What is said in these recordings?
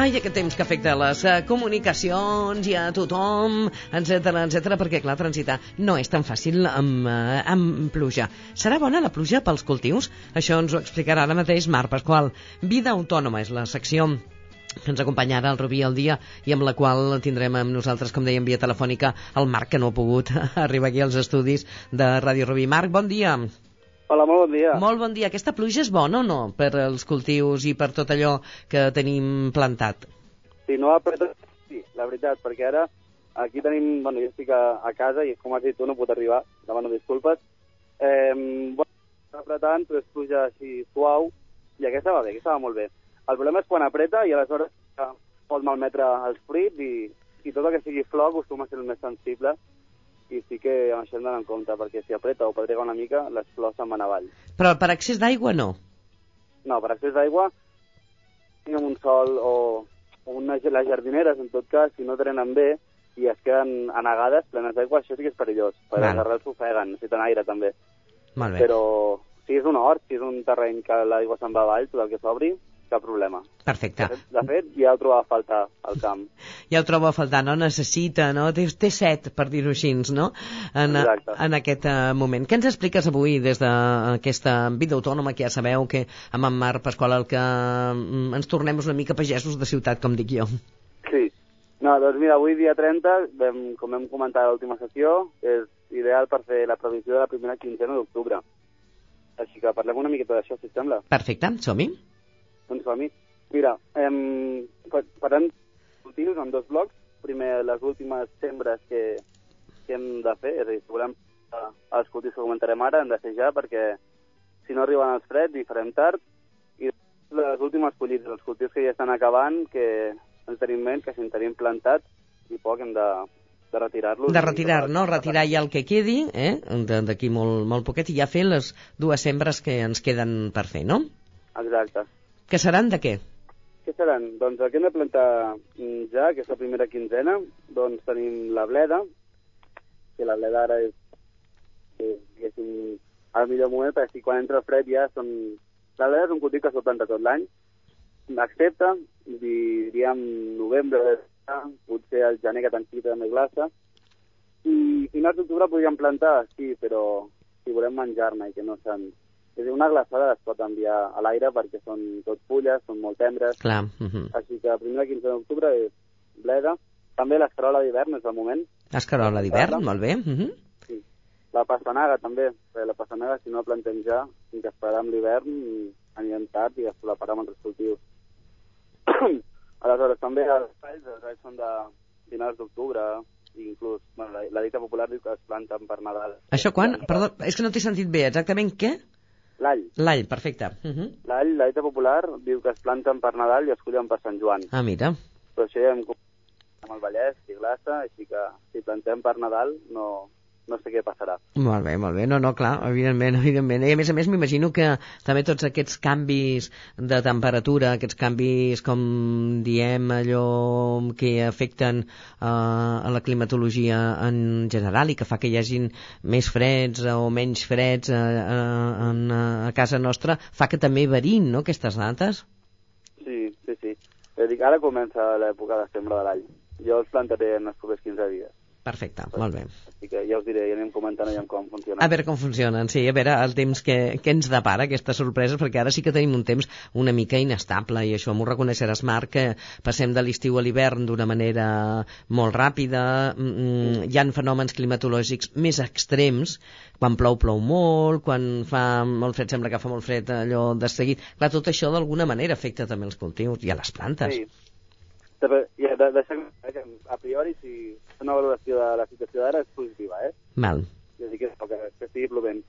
Ai, aquest temps que afecta les uh, comunicacions i a tothom, etc etc perquè, clar, transitar no és tan fàcil amb, uh, amb pluja. Serà bona la pluja pels cultius? Això ens ho explicarà ara mateix Marc Pasqual. Vida autònoma és la secció que ens acompanyarà el Rubí al dia i amb la qual tindrem amb nosaltres, com dèiem, via telefònica el Marc, que no ha pogut arribar aquí als estudis de Ràdio Rubí. Marc, bon dia. Hola, molt bon dia. Molt bon dia. Aquesta pluja és bona o no per als cultius i per tot allò que tenim plantat? Si no apretat, sí, la veritat, perquè ara aquí tenim, bueno, jo estic a, a casa i com has dit tu no puc arribar, demano disculpes. Eh, bueno, està apretant, però és pluja així suau i aquesta va bé, aquesta va molt bé. El problema és quan apreta i aleshores pot malmetre els fruits i, i tot el que sigui flor acostuma a ser el més sensible i sí que amb això hem d'anar en compte, perquè si apreta o pedrega una mica, les flors se'n van avall. Però per excés d'aigua no? No, per excés d'aigua, amb un sol o, o una, les jardineres, en tot cas, si no drenen bé i es queden anegades, plenes d'aigua, això sí que és perillós, perquè Val. les arrels s'ofeguen, necessiten aire també. Molt bé. Però si és un hort, si és un terreny que l'aigua se'n va avall, tot el que s'obri, cap problema. Perfecte. De fet, de fet, ja ho trobava a faltar al camp. Ja ho trobo a faltar, no? Necessita, no? Té, té set, per dir-ho així, no? En, Exacte. en aquest uh, moment. Què ens expliques avui des d'aquesta vida autònoma que ja sabeu que amb en Marc Pasqual el que mm, ens tornem una mica pagesos de ciutat, com dic jo? Sí. No, doncs mira, avui dia 30, vam, com hem comentat a l'última sessió, és ideal per fer la previsió de la primera quinzena d'octubre. Així que parlem una miqueta d'això, si et sembla. Perfecte, som-hi. Doncs som -hi. Mira, hem, farem cultius en dos blocs. Primer, les últimes sembres que, que hem de fer, és a dir, si volem eh, els cultius que comentarem ara, hem de fer ja, perquè si no arriben els freds hi farem tard. I les últimes collites, els cultius que ja estan acabant, que ens tenim en ment, que si en tenim plantat i poc hem de, de retirar-los. De retirar, no? Retirar ja el que quedi, eh? D'aquí molt, molt poquet, i ja fer les dues sembres que ens queden per fer, no? Exacte. Que seran de què? Què seran? Doncs que hem de plantar mm, ja, que és la primera quinzena, doncs tenim la bleda, que la bleda ara és, és diguéssim, el millor moment, perquè si quan entra el fred ja són... La bleda és un cultiu que s'ho planta tot l'any, excepte, diríem, novembre, potser el gener que tanquita també glaça, i finals d'octubre podríem plantar, sí, però si volem menjar-ne i que no se'n... És dir, una glaçada es pot enviar a l'aire perquè són tot fulles, són molt tendres, Clar. Uh -huh. així que el primer 15 d'octubre és bleda. També l'escarola d'hivern és el moment. Escarola d'hivern, molt bé. Uh -huh. Sí. La pastanaga també, perquè la pastanaga si no la plantem ja, i que esperem l'hivern, anirem tard i després la param amb altres cultius. Aleshores, també els talls, els talls són de finals d'octubre, inclús, bueno, la, la dita popular diu que es planten per Nadal. Això quan? Perdó, és que no t'he sentit bé. Exactament què? L'all. L'all, perfecte. Uh -huh. L'all, la dita popular, diu que es planten per Nadal i es cullen per Sant Joan. Ah, mira. Però això ja hem amb el Vallès i glaça, així que si plantem per Nadal no, no sé què passarà. Molt bé, molt bé. No, no, clar, evidentment, evidentment. I a més a més m'imagino que també tots aquests canvis de temperatura, aquests canvis, com diem, allò que afecten uh, a la climatologia en general i que fa que hi hagin més freds o menys freds uh, en, uh, a casa nostra, fa que també varin, no?, aquestes dates. Sí, sí, sí. A dir, ara comença l'època de sembra de l'all. Jo els plantaré en els propers 15 dies. Perfecte, molt bé. Així que ja us diré, ja anem comentant allà com funciona. A veure com funcionen, sí, a veure el temps que, que ens depara, aquestes sorpreses, perquè ara sí que tenim un temps una mica inestable, i això m'ho reconeixeràs, Marc, que passem de l'estiu a l'hivern d'una manera molt ràpida, mm, hi han fenòmens climatològics més extrems, quan plou, plou molt, quan fa molt fred, sembla que fa molt fred allò de seguit. Clar, tot això d'alguna manera afecta també els cultius i a les plantes. Sí. De, deixar clar que a priori si una valoració de la situació d'ara és positiva, eh? Mal, És a dir, que, que, que estigui plovent.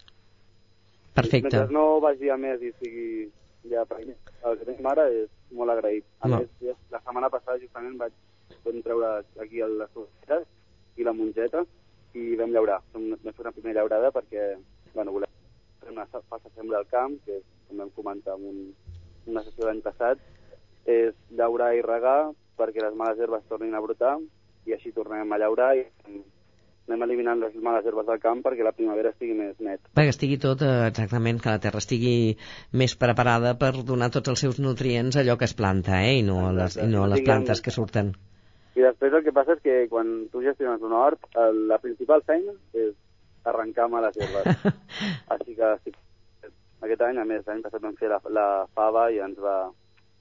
perfecte. Mentre no vagi a més i sigui ja per el que tenim ara és molt agraït. A No. més, ja, la setmana passada justament vaig vam treure aquí a les sortetes i la mongeta i vam llaurar. Vam vam fer una primera llaurada perquè, bueno, volem fer una sa- falsa sembra al camp, que és, com vam comentar en un, una sessió l'any passat, és llaurar i regar perquè les males herbes tornin a brotar i així tornem a llaurar i anem eliminant les males herbes del camp perquè la primavera estigui més net. Perquè estigui tot, eh, exactament, que la terra estigui més preparada per donar tots els seus nutrients a allò que es planta, eh? I no a les, i no a les plantes que surten. I després el que passa és que quan tu gestiones un hort, el, la principal feina és arrencar males herbes. Així que sí, aquest any, a més, l'any passat vam fer la, la fava i ens va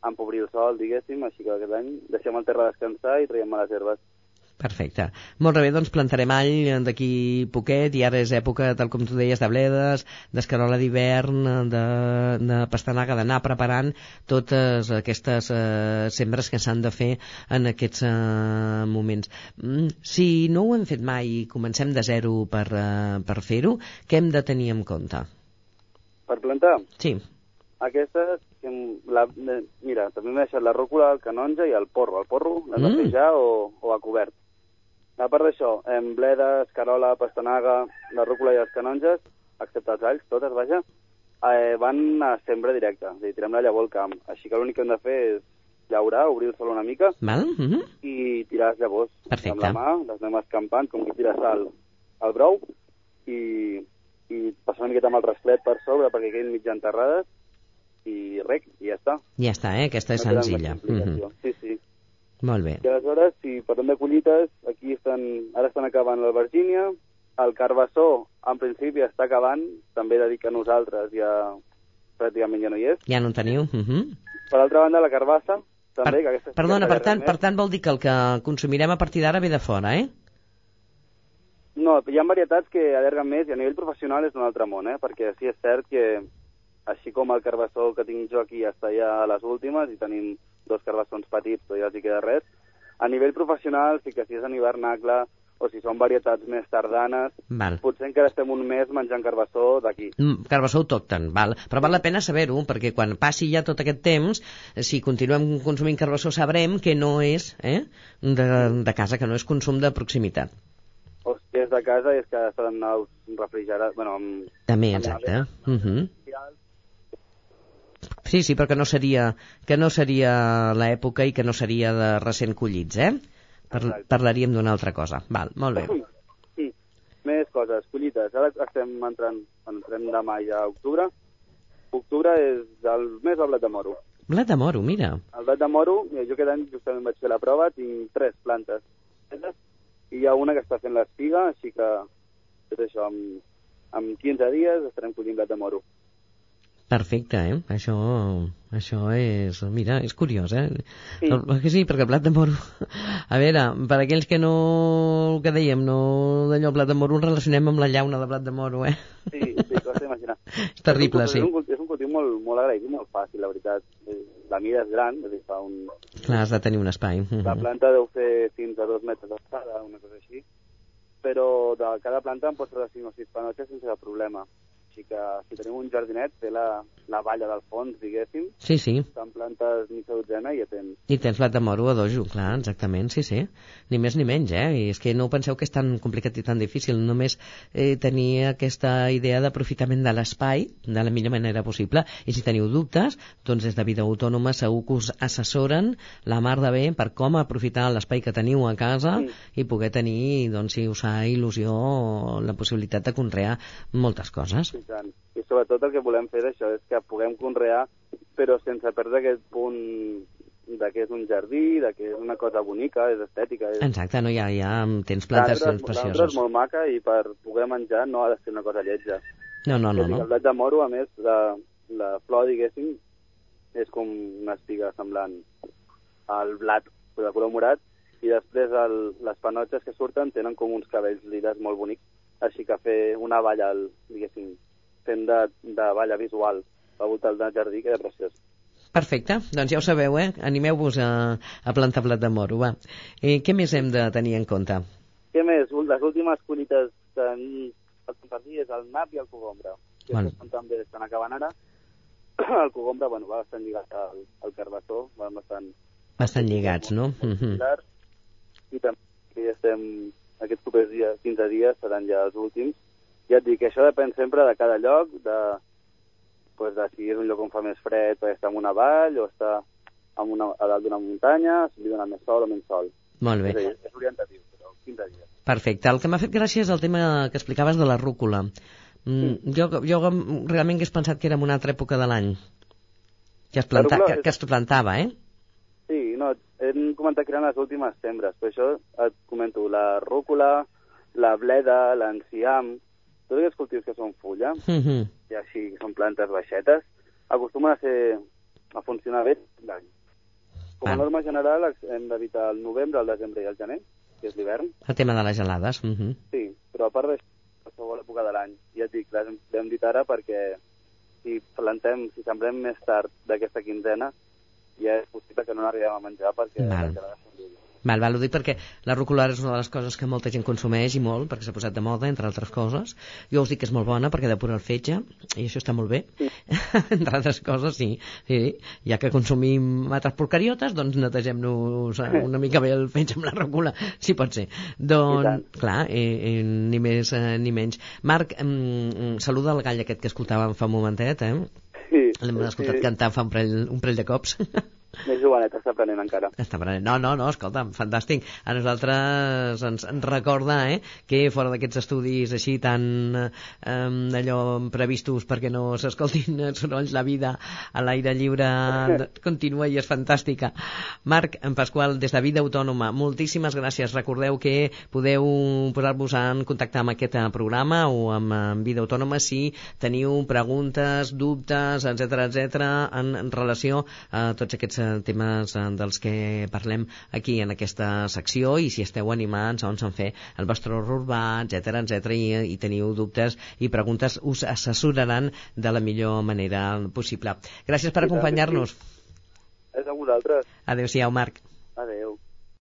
empobrir el sol, diguéssim, així que aquest any deixem el terra descansar i traiem males herbes. Perfecte. Molt bé, doncs plantarem all d'aquí poquet i ara és època, tal com tu deies, de bledes, d'escarola d'hivern, de, de pastanaga, d'anar preparant totes aquestes eh, sembres que s'han de fer en aquests eh, moments. Mm, si no ho hem fet mai i comencem de zero per, eh, per fer-ho, què hem de tenir en compte? Per plantar? Sí. Aquestes, la, mira, també m'he deixat la rúcula, el canonge i el porro. El porro l'hem de fer Mm. ja o, o a cobert. A part d'això, em bleda, escarola, pastanaga, la rúcula i els canonges, excepte els alls, totes, vaja, eh, van a sembra directa, és a dir, tirem la llavor al camp. Així que l'únic que hem de fer és llaurar, obrir el sol una mica Val? Mm -hmm. i tirar les llavors Perfecte. amb la mà, les anem escampant, com qui tira sal al brou, i, i passar una miqueta amb el rasclet per sobre perquè quedin mig enterrades, i rec, i ja està. Ja està, eh? Aquesta és No senzilla. Mm Sí, sí. Molt bé. I aleshores, si parlem de collites, aquí estan, ara estan acabant la Virgínia, el carbassó, en principi, està acabant, també he de dir que nosaltres ja pràcticament ja no hi és. Ja no en teniu? Mm -hmm. Per altra banda, la carbassa, també, Per, que perdona, per tant, per tant vol dir que el que consumirem a partir d'ara ve de fora, eh? No, hi ha varietats que allarguen més i a nivell professional és un altre món, eh? perquè sí és cert que així com el carbassó que tinc jo aquí està ja a les últimes i tenim dos carbassons petits però ja els hi queda res, a nivell professional sí que si és en hivernacle o si són varietats més tardanes, Val. potser encara estem un mes menjant carbassó d'aquí. Mm, Carbassó autòcton, val. Però val la pena saber-ho, perquè quan passi ja tot aquest temps, eh, si continuem consumint carbassó sabrem que no és eh, de, de casa, que no és consum de proximitat. O si és de casa és que està en naus refrigerats, bueno, amb... També, amb exacte. Uh -huh. especials. Sí, sí, però que no seria, que no seria l'època i que no seria de recent collits, eh? Par Exacte. parlaríem d'una altra cosa. Val, molt bé. Sí, més coses, collites. Ara estem entrant, entrem demà ja a octubre. Octubre és el mes del blat de moro. Blat de moro, mira. El blat de moro, jo aquest any justament vaig fer la prova, tinc tres plantes. I hi ha una que està fent l'espiga, així que tot això, amb, amb 15 dies estarem collint blat de moro. Perfecte, eh? Això, això és... Mira, és curiós, eh? Sí. El, que sí, perquè el blat de moro... A veure, per aquells que no... El que dèiem, no d'allò, blat de moro el relacionem amb la llauna de blat de moro, eh? Sí, sí, costa imaginar. És terrible, és sí. un, cultiu- és un cultiu molt, molt agraït i molt fàcil, la veritat. Eh, La mida és gran, és a dir, fa un, Clar, has de tenir un espai. La Mhm. planta deu fer fins a dos metres d'alçada, una cosa així, però de cada planta en pots posar 5 o 6 panotxes sense cap problema. Així que si tenim un jardinet, té la, la valla del fons, diguéssim, Sí, sí. són plantes mitja dotzena i ja tens. I tens blat de moro a dojo, clar, exactament, sí, sí. Ni més ni menys, eh? I és que no penseu que és tan complicat i tan difícil, només eh, tenir aquesta idea d'aprofitament de l'espai de la millor manera possible. I si teniu dubtes, doncs des de Vida Autònoma segur que us assessoren la mar de bé per com aprofitar l'espai que teniu a casa Mm. i poder tenir, doncs, si us fa il·lusió, la possibilitat de conrear moltes coses. I, tant. I sobretot el que volem fer d'això és que puguem conrear, però sense perdre aquest punt de que és un jardí, de que és una cosa bonica, és estètica. És... Exacte, no? Ja, ja tens nostra precioses. és molt maca i per poder menjar no ha de ser una cosa lletja. No, no, no, no. El blat de moro, a més, la, la flor, diguéssim, és com una espiga semblant al blat de color morat, i després el, les panotxes que surten tenen com uns cabells lides molt bonics, així que fer una valla, al- diguéssim, fent de, de valla visual al voltant del jardí, que és preciós. Perfecte, doncs ja ho sabeu, eh? Animeu-vos a, a plantar blat de moro, va. Eh, què més hem de tenir en compte? Què més? Les últimes collites que a compartir és el nap i el cogombre. Que són també estan acabant ara. El cogombre, bueno, va bastant lligat al, al carbassó, va bastant Bastant lligats, no? Mhm. similars. I també que ja estem, aquests propers dies, 15 dies, seran ja els últims. Ja et dic que això depèn sempre de cada lloc, de, pues, de si és un lloc on fa més fred perquè està en una vall o està en una, a dalt d'una muntanya, si li dona més sol o menys sol. Molt bé. És, dir, és orientatiu, però 15 dies. Perfecte. El que m'ha fet gràcia és el tema que explicaves de la rúcula. Mm, jo, jo realment hagués pensat que era en una altra època de l'any. Que, es planta, que, és- que es plantava, eh? Sí, no, hem comentat que eren les últimes sembres, per això et comento la rúcula, la bleda, l'enciam, tots aquests cultius que són fulla, Mm -hmm. i així són plantes baixetes, acostumen a ser a funcionar bé l'any. Com a Ah. norma general hem d'evitar el novembre, el desembre i el gener, que és l'hivern, El tema de les gelades. Mm -hmm. sí, però a part d'això, qualsevol època de l'any. Ja et dic, les hem- l'hem dit ara perquè si plantem, si sembrem més tard d'aquesta quinzena, ja és possible que no n'arribem a menjar perquè Val. les gelades són dures. Val, val, ho dic perquè la rúcula és una de les coses que molta gent consumeix i molt, perquè s'ha posat de moda, entre altres coses. Jo us dic que és molt bona perquè depura el fetge, i això està molt bé. entre altres coses, sí. sí. Ja que consumim altres porcariotes, doncs netegem-nos eh, una mica bé el fetge amb la rúcula, si pot ser. Doncs, clar, eh, eh, ni més eh, ni menys. Marc, mm, saluda el gall aquest que escoltàvem fa un momentet, eh? Sí, L'hem escoltat sí, cantar fa un parell, un parell de cops. Més jovenet, està aprenent encara. Està prenent. No, no, no, escolta'm, fantàstic. A nosaltres ens, ens recorda eh, que fora d'aquests estudis així tan eh, allò previstos perquè no s'escoltin sorolls la vida a l'aire lliure continua i és fantàstica. Marc, en Pasqual, des de Vida Autònoma, moltíssimes gràcies. Recordeu que podeu posar-vos en contacte amb aquest eh, programa o amb Vida Autònoma si teniu preguntes, dubtes, etc etc en, en relació a tots aquests temes eh, dels que parlem aquí en aquesta secció i si esteu animats doncs, en fer el vostre horror urbà, etc etc i, i teniu dubtes i preguntes us assessoraran de la millor manera possible. Gràcies per acompanyar-nos. És a vosaltres. Adéu-siau, Marc. Adeu.